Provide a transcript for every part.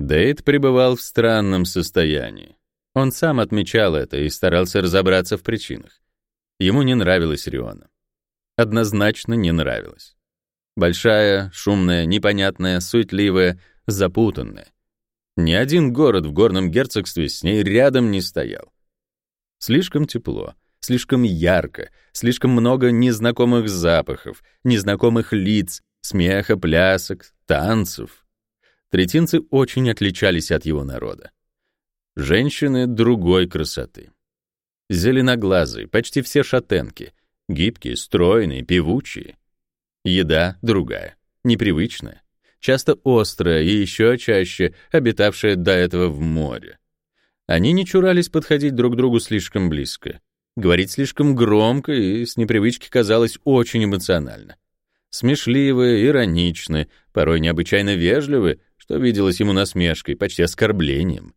Дейт пребывал в странном состоянии. Он сам отмечал это и старался разобраться в причинах. Ему не нравилась Риона. Однозначно не нравилась. Большая, шумная, непонятная, суетливая, запутанная. Ни один город в горном герцогстве с ней рядом не стоял. Слишком тепло, слишком ярко, слишком много незнакомых запахов, незнакомых лиц, смеха, плясок, танцев. Третинцы очень отличались от его народа. Женщины другой красоты. Зеленоглазые, почти все шатенки, гибкие, стройные, певучие. Еда другая, непривычная, часто острая и еще чаще обитавшая до этого в море. Они не чурались подходить друг к другу слишком близко, говорить слишком громко и с непривычки казалось очень эмоционально. Смешливые, ироничны, порой необычайно вежливы, что виделось ему насмешкой, почти оскорблением.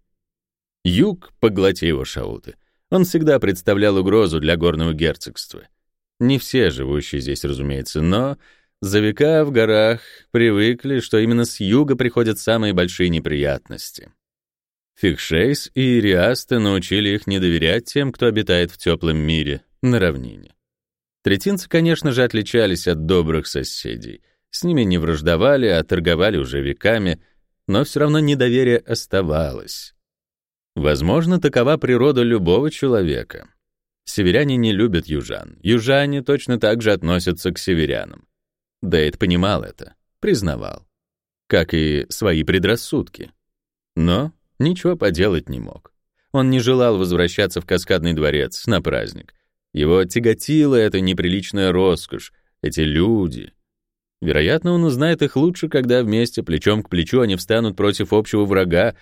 Юг, поглоти его шауты, он всегда представлял угрозу для горного герцогства. Не все живущие здесь, разумеется, но за века в горах привыкли, что именно с юга приходят самые большие неприятности. Фикшейс и Ириасты научили их не доверять тем, кто обитает в теплом мире, на равнине. Третинцы, конечно же, отличались от добрых соседей. С ними не враждовали, а торговали уже веками, но все равно недоверие оставалось. Возможно, такова природа любого человека. Северяне не любят южан. Южане точно так же относятся к северянам. Дэйд понимал это, признавал. Как и свои предрассудки. Но ничего поделать не мог. Он не желал возвращаться в Каскадный дворец на праздник. Его тяготила эта неприличная роскошь, эти люди. Вероятно, он узнает их лучше, когда вместе, плечом к плечу, они встанут против общего врага,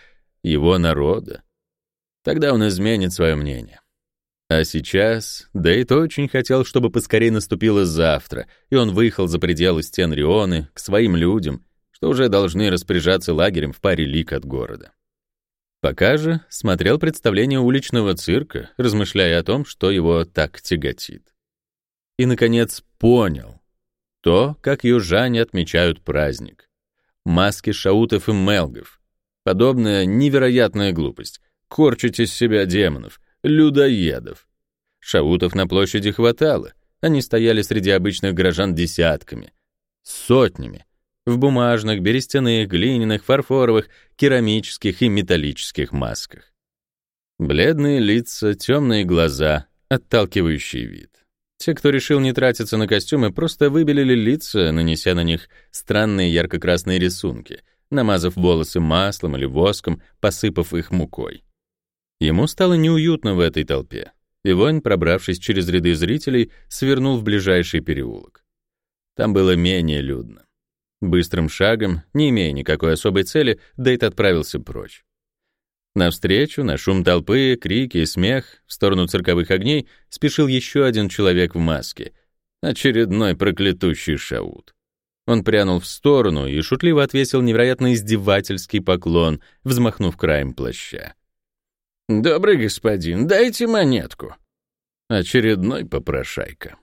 его народа. Тогда он изменит свое мнение. А сейчас Дейт очень хотел, чтобы поскорее наступило завтра, и он выехал за пределы стен Рионы к своим людям, что уже должны распоряжаться лагерем в паре лик от города. Пока же смотрел представление уличного цирка, размышляя о том, что его так тяготит. И, наконец, понял то, как южане отмечают праздник. Маски шаутов и мелгов. Подобная невероятная глупость. Корчить из себя демонов, людоедов. Шаутов на площади хватало. Они стояли среди обычных горожан десятками, сотнями, в бумажных, берестяных, глиняных, фарфоровых, керамических и металлических масках. Бледные лица, темные глаза, отталкивающий вид. Те, кто решил не тратиться на костюмы, просто выбелили лица, нанеся на них странные ярко-красные рисунки, намазав волосы маслом или воском, посыпав их мукой. Ему стало неуютно в этой толпе, и Вонь, пробравшись через ряды зрителей, свернул в ближайший переулок. Там было менее людно. Быстрым шагом, не имея никакой особой цели, Дейт отправился прочь. Навстречу, на шум толпы, крики и смех, в сторону цирковых огней, спешил еще один человек в маске. Очередной проклятущий шаут. Он прянул в сторону и шутливо отвесил невероятно издевательский поклон, взмахнув краем плаща. «Добрый господин, дайте монетку». Очередной попрошайка.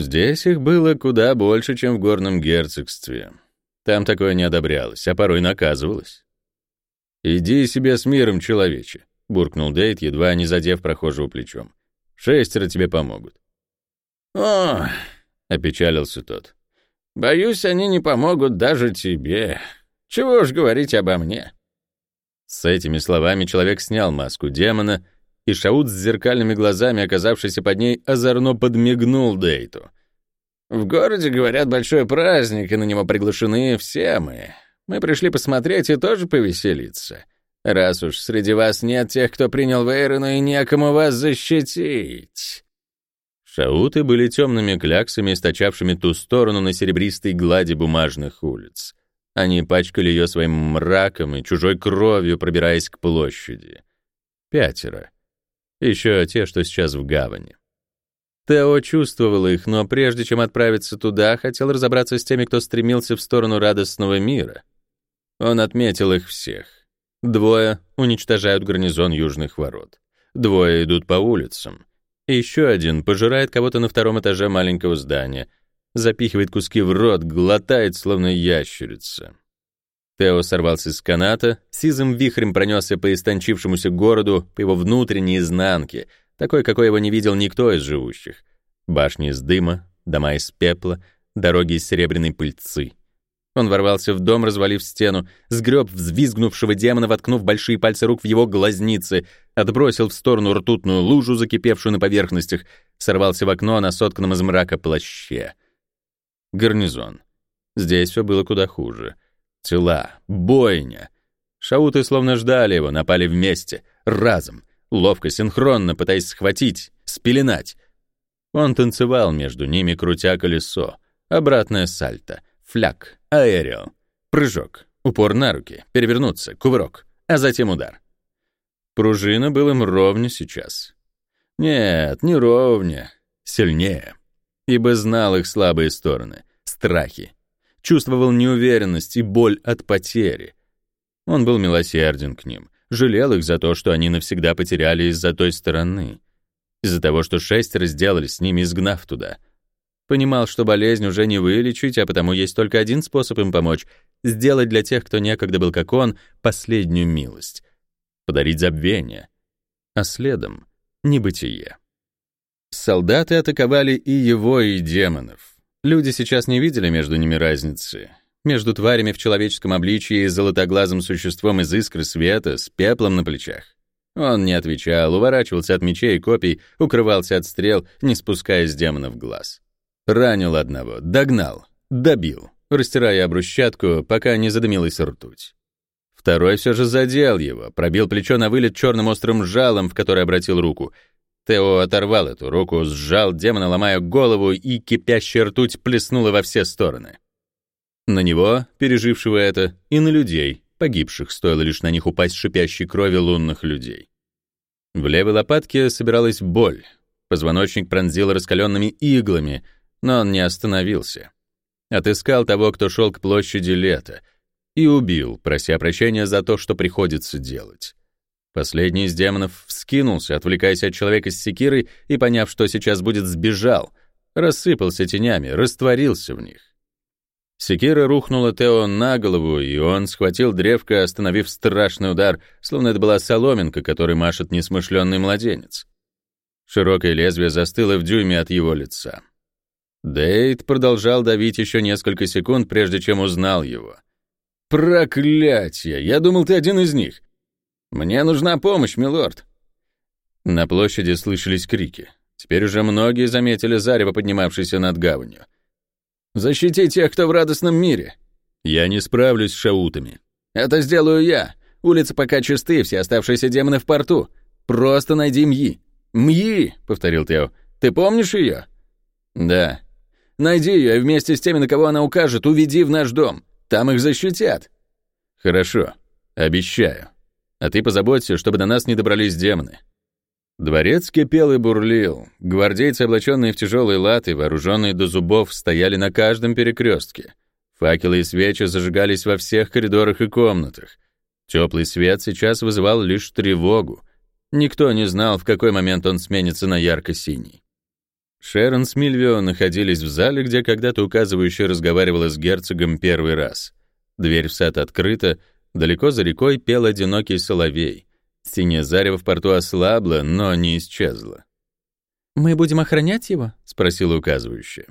Здесь их было куда больше, чем в горном герцогстве. Там такое не одобрялось, а порой наказывалось. «Иди себе с миром, человече», — буркнул Дейт, едва не задев прохожего плечом. «Шестеро тебе помогут». «О!» — опечалился тот. «Боюсь, они не помогут даже тебе. Чего уж говорить обо мне». С этими словами человек снял маску демона — и Шаут с зеркальными глазами, оказавшийся под ней, озорно подмигнул Дейту. «В городе, говорят, большой праздник, и на него приглашены все мы. Мы пришли посмотреть и тоже повеселиться. Раз уж среди вас нет тех, кто принял Вейрону, и некому вас защитить». Шауты были темными кляксами, источавшими ту сторону на серебристой глади бумажных улиц. Они пачкали ее своим мраком и чужой кровью, пробираясь к площади. Пятеро. Еще те, что сейчас в гавани. Тео чувствовал их, но прежде чем отправиться туда, хотел разобраться с теми, кто стремился в сторону радостного мира. Он отметил их всех. Двое уничтожают гарнизон южных ворот. Двое идут по улицам. Еще один пожирает кого-то на втором этаже маленького здания, запихивает куски в рот, глотает, словно ящерица. Тео сорвался с каната, сизым вихрем пронесся по истончившемуся городу, по его внутренней изнанке, такой, какой его не видел никто из живущих. Башни из дыма, дома из пепла, дороги из серебряной пыльцы. Он ворвался в дом, развалив стену, сгреб взвизгнувшего демона, воткнув большие пальцы рук в его глазницы, отбросил в сторону ртутную лужу, закипевшую на поверхностях, сорвался в окно на сотканном из мрака плаще. Гарнизон. Здесь все было куда хуже. Тела, бойня. Шауты словно ждали его, напали вместе, разом, ловко, синхронно, пытаясь схватить, спеленать. Он танцевал между ними, крутя колесо, обратное сальто, фляг, аэрио, прыжок, упор на руки, перевернуться, кувырок, а затем удар. Пружина был им ровня сейчас. Нет, не ровня, сильнее. Ибо знал их слабые стороны, страхи. Чувствовал неуверенность и боль от потери. Он был милосерден к ним, жалел их за то, что они навсегда потеряли из-за той стороны. Из-за того, что шесть разделали с ними, изгнав туда. Понимал, что болезнь уже не вылечить, а потому есть только один способ им помочь — сделать для тех, кто некогда был как он, последнюю милость подарить забвение, а следом — небытие. Солдаты атаковали и его, и демонов. Люди сейчас не видели между ними разницы. Между тварями в человеческом обличии и золотоглазым существом из искры света с пеплом на плечах. Он не отвечал, уворачивался от мечей и копий, укрывался от стрел, не спуская с демонов глаз. Ранил одного, догнал, добил, растирая обрусчатку, пока не задымилась ртуть. Второй все же задел его, пробил плечо на вылет черным острым жалом, в который обратил руку. Тео оторвал эту руку, сжал демона, ломая голову, и кипящая ртуть плеснула во все стороны. На него, пережившего это, и на людей, погибших, стоило лишь на них упасть шипящей крови лунных людей. В левой лопатке собиралась боль. Позвоночник пронзил раскаленными иглами, но он не остановился. Отыскал того, кто шел к площади лета — и убил, прося прощения за то, что приходится делать. Последний из демонов вскинулся, отвлекаясь от человека с секирой и, поняв, что сейчас будет, сбежал, рассыпался тенями, растворился в них. Секира рухнула Тео на голову, и он схватил древко, остановив страшный удар, словно это была соломинка, которой машет несмышленный младенец. Широкое лезвие застыло в дюйме от его лица. Дейт продолжал давить еще несколько секунд, прежде чем узнал его — «Проклятие! Я думал, ты один из них. Мне нужна помощь, милорд». На площади слышались крики. Теперь уже многие заметили зарево, поднимавшееся над гаванью. «Защити тех, кто в радостном мире!» «Я не справлюсь с шаутами». «Это сделаю я. Улицы пока чисты, все оставшиеся демоны в порту. Просто найди Мьи». «Мьи!» — повторил Тео. «Ты помнишь ее?» «Да». «Найди ее и вместе с теми, на кого она укажет, уведи в наш дом. Там их защитят». «Хорошо, обещаю. А ты позаботься, чтобы до нас не добрались демоны». Дворец кипел и бурлил. Гвардейцы, облаченные в тяжелые латы, вооруженные до зубов, стояли на каждом перекрестке. Факелы и свечи зажигались во всех коридорах и комнатах. Теплый свет сейчас вызывал лишь тревогу. Никто не знал, в какой момент он сменится на ярко-синий. Шерон с Мильвио находились в зале, где когда-то указывающая разговаривала с герцогом первый раз. Дверь в сад открыта, далеко за рекой пел одинокий соловей. Синее зарево в порту ослабло, но не исчезло. «Мы будем охранять его?» — спросила указывающая.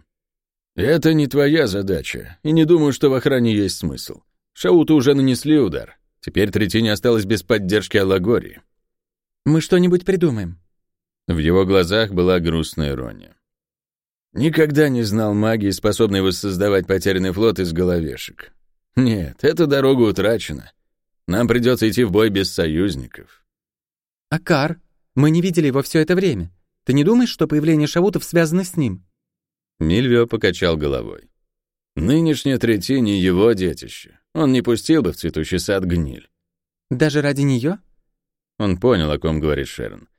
«Это не твоя задача, и не думаю, что в охране есть смысл. Шауту уже нанесли удар. Теперь Третине осталось без поддержки Аллагории». «Мы что-нибудь придумаем». В его глазах была грустная ирония. Никогда не знал магии, способной воссоздавать потерянный флот из головешек. Нет, эта дорога утрачена. Нам придется идти в бой без союзников. Акар, мы не видели его все это время. Ты не думаешь, что появление шавутов связано с ним? Мильвио покачал головой. Нынешняя третине его детище. Он не пустил бы в цветущий сад гниль. Даже ради нее? Он понял, о ком говорит Шерон.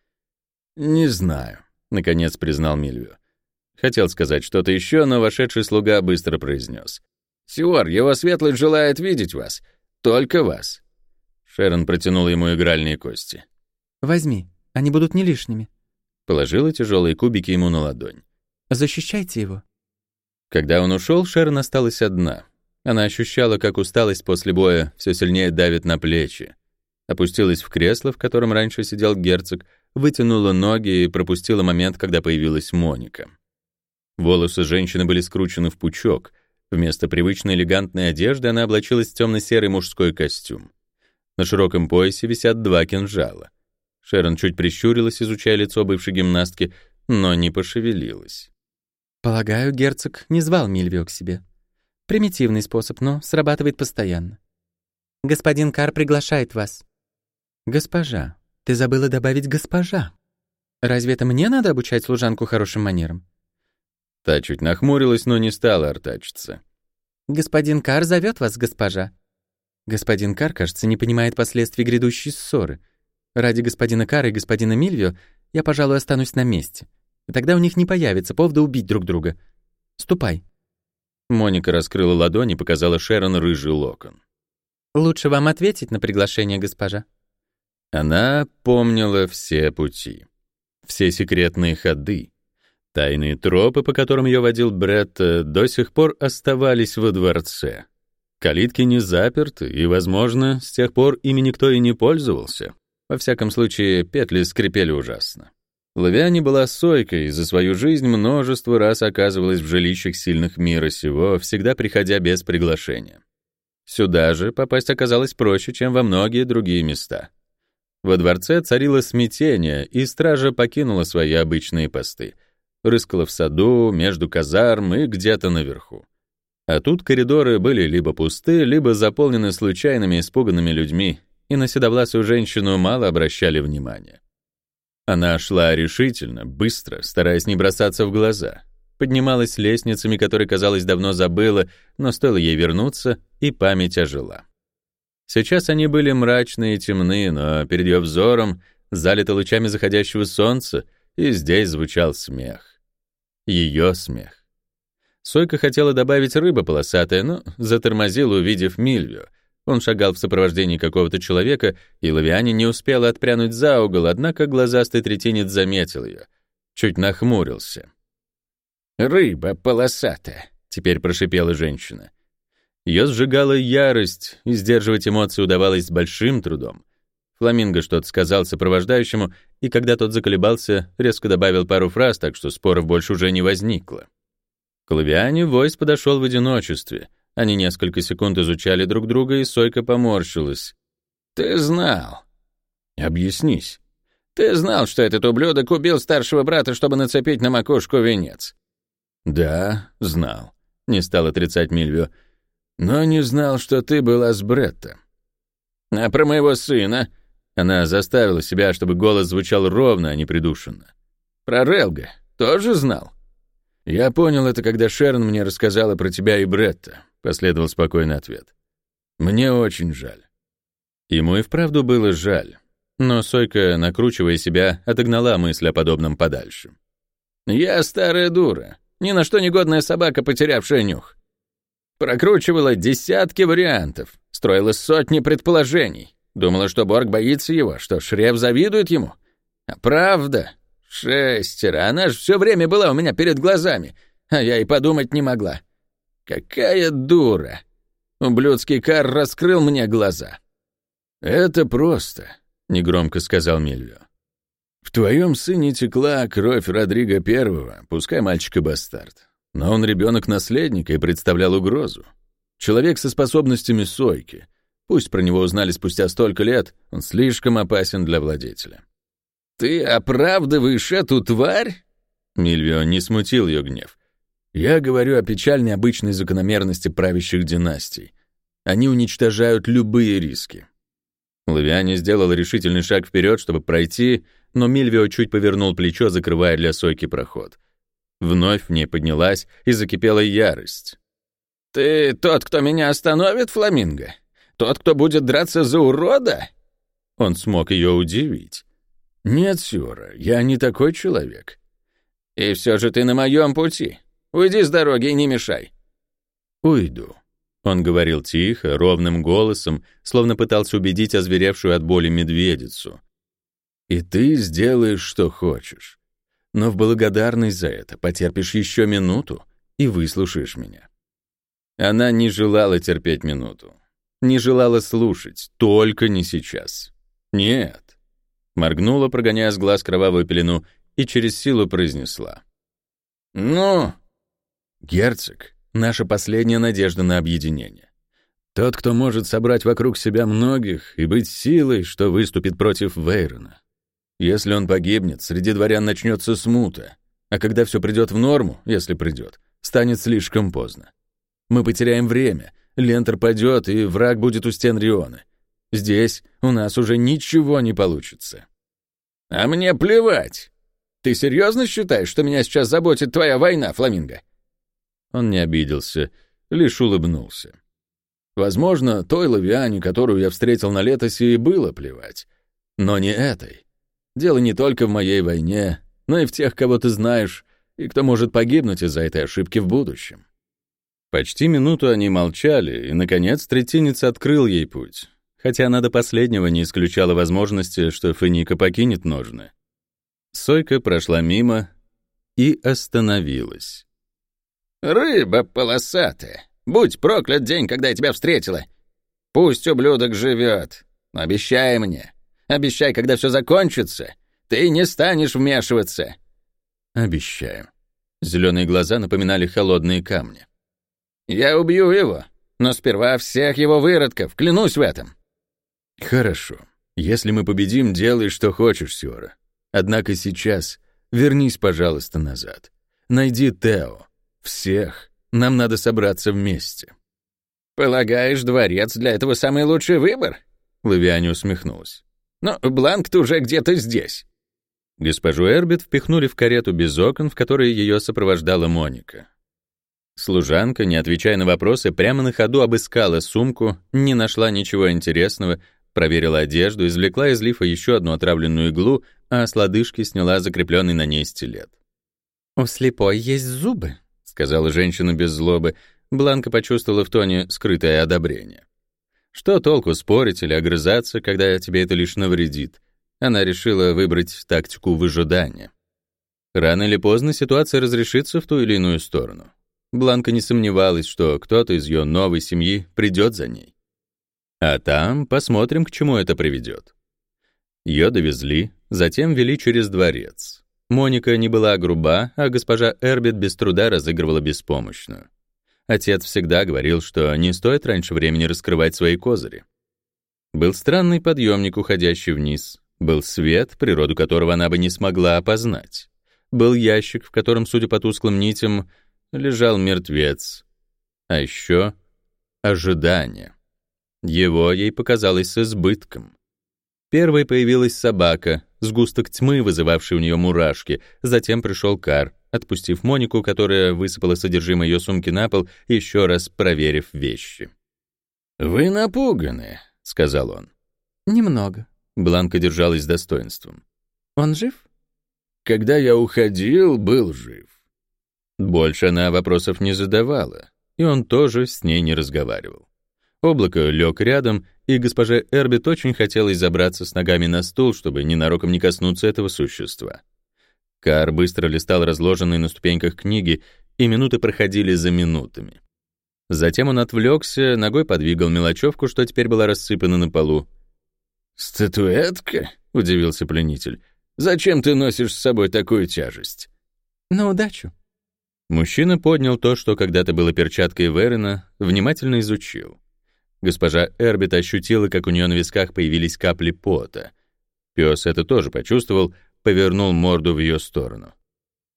Не знаю, наконец признал Мильвио. Хотел сказать что-то еще, но вошедший слуга быстро произнес. «Сиор, его светлость желает видеть вас. Только вас». Шерон протянул ему игральные кости. «Возьми, они будут не лишними». Положила тяжелые кубики ему на ладонь. «Защищайте его». Когда он ушел, Шерон осталась одна. Она ощущала, как усталость после боя все сильнее давит на плечи. Опустилась в кресло, в котором раньше сидел герцог, вытянула ноги и пропустила момент, когда появилась Моника. Волосы женщины были скручены в пучок. Вместо привычной элегантной одежды она облачилась в темно-серый мужской костюм. На широком поясе висят два кинжала. Шерон чуть прищурилась, изучая лицо бывшей гимнастки, но не пошевелилась. «Полагаю, герцог не звал Мильвио к себе. Примитивный способ, но срабатывает постоянно. Господин Кар приглашает вас». «Госпожа, ты забыла добавить «госпожа». Разве это мне надо обучать служанку хорошим манерам?» Та чуть нахмурилась, но не стала артачиться. «Господин Кар зовет вас, госпожа». Господин Кар, кажется, не понимает последствий грядущей ссоры. Ради господина Кара и господина Мильвио я, пожалуй, останусь на месте. И тогда у них не появится повода убить друг друга. Ступай. Моника раскрыла ладонь и показала Шерон рыжий локон. «Лучше вам ответить на приглашение, госпожа». Она помнила все пути, все секретные ходы. Тайные тропы, по которым ее водил Бретт, до сих пор оставались во дворце. Калитки не заперты, и, возможно, с тех пор ими никто и не пользовался. Во всяком случае, петли скрипели ужасно. Лавиане была сойкой, и за свою жизнь множество раз оказывалась в жилищах сильных мира сего, всегда приходя без приглашения. Сюда же попасть оказалось проще, чем во многие другие места. Во дворце царило смятение, и стража покинула свои обычные посты. Рыскала в саду, между казарм и где-то наверху. А тут коридоры были либо пусты, либо заполнены случайными испуганными людьми, и на седовласую женщину мало обращали внимания. Она шла решительно, быстро, стараясь не бросаться в глаза. Поднималась лестницами, которые, казалось, давно забыла, но стоило ей вернуться, и память ожила. Сейчас они были мрачные и темны, но перед ее взором залито лучами заходящего солнца, и здесь звучал смех. Ее смех. Сойка хотела добавить рыба полосатая, но затормозила, увидев Мильвию. Он шагал в сопровождении какого-то человека, и Лавиане не успела отпрянуть за угол, однако глазастый третинец заметил ее. Чуть нахмурился. «Рыба полосатая», — теперь прошипела женщина. Ее сжигала ярость, и сдерживать эмоции удавалось с большим трудом. Фламинго что-то сказал сопровождающему, и когда тот заколебался, резко добавил пару фраз, так что споров больше уже не возникло. К Лавиане Войс подошел в одиночестве. Они несколько секунд изучали друг друга, и Сойка поморщилась. «Ты знал». «Объяснись». «Ты знал, что этот ублюдок убил старшего брата, чтобы нацепить на макушку венец?» «Да, знал», — не стал отрицать Мильвио но не знал, что ты была с Бретта. А про моего сына? Она заставила себя, чтобы голос звучал ровно, а не придушенно. Про Релга тоже знал? Я понял это, когда Шерон мне рассказала про тебя и Бретта, последовал спокойный ответ. Мне очень жаль. Ему и вправду было жаль. Но Сойка, накручивая себя, отогнала мысль о подобном подальше. «Я старая дура, ни на что негодная собака, потерявшая нюх. Прокручивала десятки вариантов, строила сотни предположений. Думала, что Борг боится его, что Шрев завидует ему. А правда? Шестеро. Она же все время была у меня перед глазами, а я и подумать не могла. Какая дура. Ублюдский кар раскрыл мне глаза. «Это просто», — негромко сказал Мильвио. «В твоем сыне текла кровь Родриго Первого, пускай мальчик и бастард. Но он ребенок наследника и представлял угрозу. Человек со способностями сойки. Пусть про него узнали спустя столько лет, он слишком опасен для владетеля. «Ты оправдываешь эту тварь?» Мильвио не смутил ее гнев. «Я говорю о печальной обычной закономерности правящих династий. Они уничтожают любые риски». Лавиане сделал решительный шаг вперед, чтобы пройти, но Мильвио чуть повернул плечо, закрывая для Сойки проход — Вновь в ней поднялась и закипела ярость. «Ты тот, кто меня остановит, Фламинго? Тот, кто будет драться за урода?» Он смог ее удивить. «Нет, Сюра, я не такой человек». «И все же ты на моем пути. Уйди с дороги и не мешай». «Уйду», — он говорил тихо, ровным голосом, словно пытался убедить озверевшую от боли медведицу. «И ты сделаешь, что хочешь но в благодарность за это потерпишь еще минуту и выслушаешь меня. Она не желала терпеть минуту. Не желала слушать, только не сейчас. Нет. Моргнула, прогоняя с глаз кровавую пелену, и через силу произнесла. «Ну?» «Герцог — наша последняя надежда на объединение. Тот, кто может собрать вокруг себя многих и быть силой, что выступит против Вейрона. Если он погибнет, среди дворян начнется смута, а когда все придет в норму, если придет, станет слишком поздно. Мы потеряем время, Лентер падет, и враг будет у стен Риона. Здесь у нас уже ничего не получится. А мне плевать. Ты серьезно считаешь, что меня сейчас заботит твоя война, Фламинго? Он не обиделся, лишь улыбнулся. Возможно, той лавиане, которую я встретил на летосе, и было плевать. Но не этой. Дело не только в моей войне, но и в тех, кого ты знаешь, и кто может погибнуть из-за этой ошибки в будущем. Почти минуту они молчали, и, наконец, третинец открыл ей путь, хотя она до последнего не исключала возможности, что Феника покинет ножны. Сойка прошла мимо и остановилась. «Рыба полосатая! Будь проклят день, когда я тебя встретила! Пусть ублюдок живет, но обещай мне, обещай, когда все закончится, ты не станешь вмешиваться!» «Обещаю». Зеленые глаза напоминали холодные камни. Я убью его, но сперва всех его выродков, клянусь в этом. Хорошо. Если мы победим, делай, что хочешь, Сёра. Однако сейчас вернись, пожалуйста, назад. Найди Тео. Всех. Нам надо собраться вместе. Полагаешь, дворец для этого самый лучший выбор? Лавиане усмехнулась. Но Бланк-то уже где-то здесь. Госпожу Эрбит впихнули в карету без окон, в которой ее сопровождала Моника. Служанка, не отвечая на вопросы, прямо на ходу обыскала сумку, не нашла ничего интересного, проверила одежду, извлекла из лифа еще одну отравленную иглу, а с лодыжки сняла закрепленный на ней стилет. «У слепой есть зубы», — сказала женщина без злобы. Бланка почувствовала в тоне скрытое одобрение. Что толку спорить или огрызаться, когда тебе это лишь навредит? Она решила выбрать тактику выжидания. Рано или поздно ситуация разрешится в ту или иную сторону. Бланка не сомневалась, что кто-то из ее новой семьи придет за ней. А там посмотрим, к чему это приведет. Ее довезли, затем вели через дворец. Моника не была груба, а госпожа Эрбит без труда разыгрывала беспомощную. Отец всегда говорил, что не стоит раньше времени раскрывать свои козыри. Был странный подъемник, уходящий вниз. Был свет, природу которого она бы не смогла опознать. Был ящик, в котором, судя по тусклым нитям, лежал мертвец. А еще ожидание. Его ей показалось с избытком. Первой появилась собака, сгусток тьмы, вызывавший у нее мурашки. Затем пришел Кар, отпустив Монику, которая высыпала содержимое ее сумки на пол, еще раз проверив вещи. «Вы напуганы», — сказал он. «Немного». Бланка держалась с достоинством. «Он жив?» «Когда я уходил, был жив. Больше она вопросов не задавала, и он тоже с ней не разговаривал. Облако лег рядом, и госпоже Эрбит очень хотелось забраться с ногами на стул, чтобы ненароком не коснуться этого существа. Кар быстро листал разложенные на ступеньках книги, и минуты проходили за минутами. Затем он отвлекся, ногой подвигал мелочевку, что теперь была рассыпана на полу. «Статуэтка?» — удивился пленитель. «Зачем ты носишь с собой такую тяжесть?» «На удачу», Мужчина поднял то, что когда-то было перчаткой Верена, внимательно изучил. Госпожа Эрбит ощутила, как у нее на висках появились капли пота. Пес это тоже почувствовал, повернул морду в ее сторону.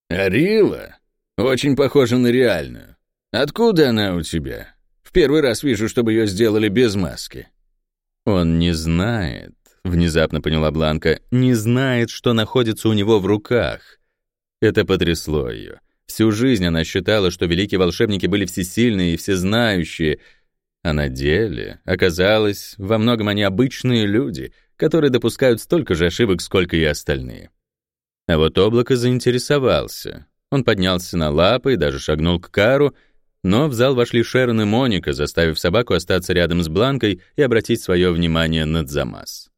«Арила? Очень похожа на реальную. Откуда она у тебя? В первый раз вижу, чтобы ее сделали без маски». «Он не знает», — внезапно поняла Бланка, «не знает, что находится у него в руках». Это потрясло ее. Всю жизнь она считала, что великие волшебники были всесильные и всезнающие, а на деле оказалось, во многом они обычные люди, которые допускают столько же ошибок, сколько и остальные. А вот облако заинтересовался. Он поднялся на лапы и даже шагнул к Кару, но в зал вошли Шерон и Моника, заставив собаку остаться рядом с Бланкой и обратить свое внимание на Дзамас.